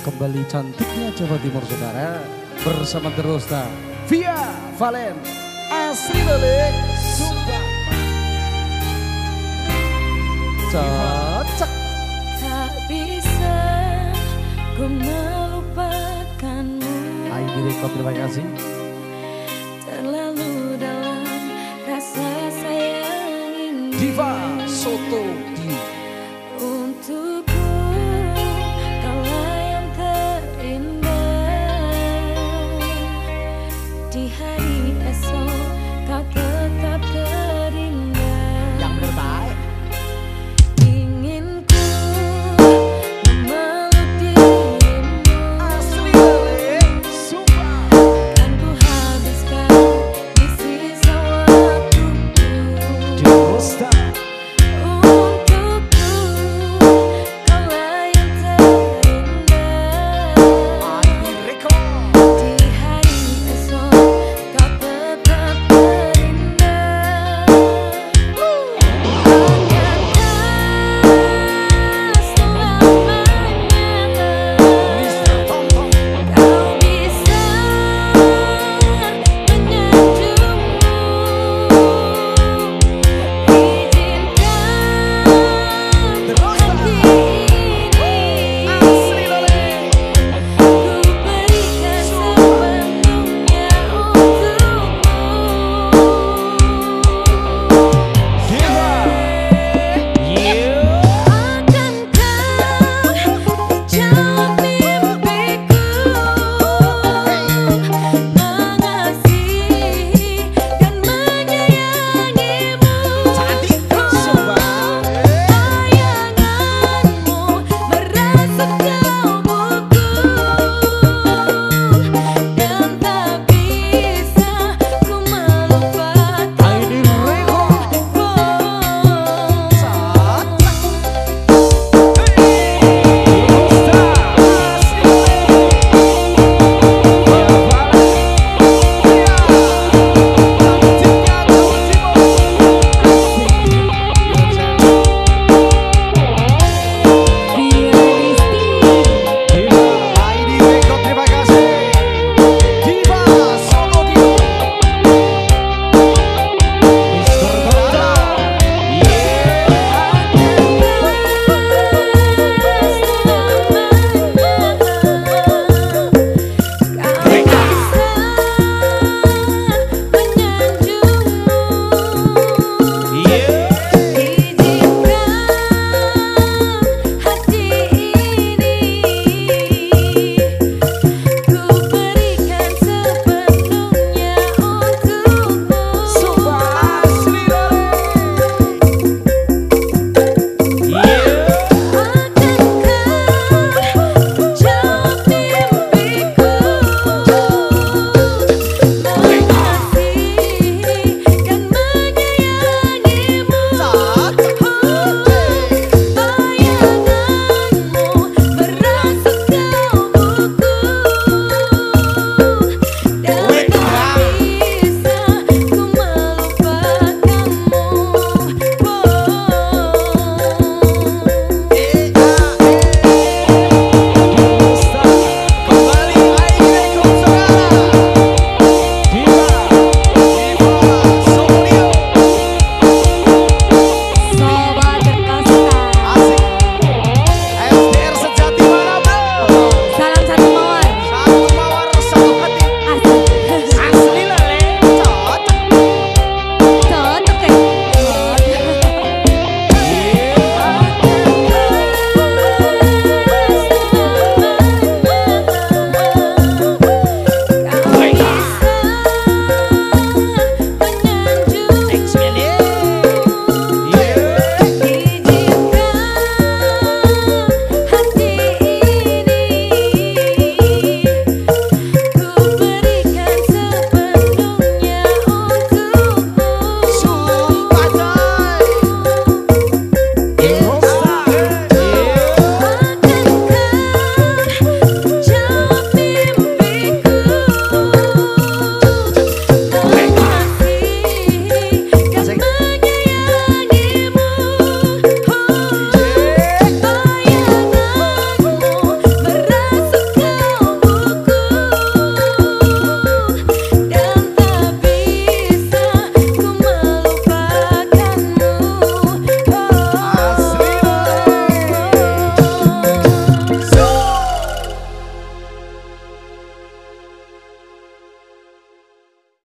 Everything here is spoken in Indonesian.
Kembali cantiknya Jawa Timur saudara. Bersama terus Via Valen asli dari Sumba Cocok. Tak bisa ku melupakanmu. Ayo direkod terima kasih. Terlalu dalam rasa sayang ini. Diva Soto.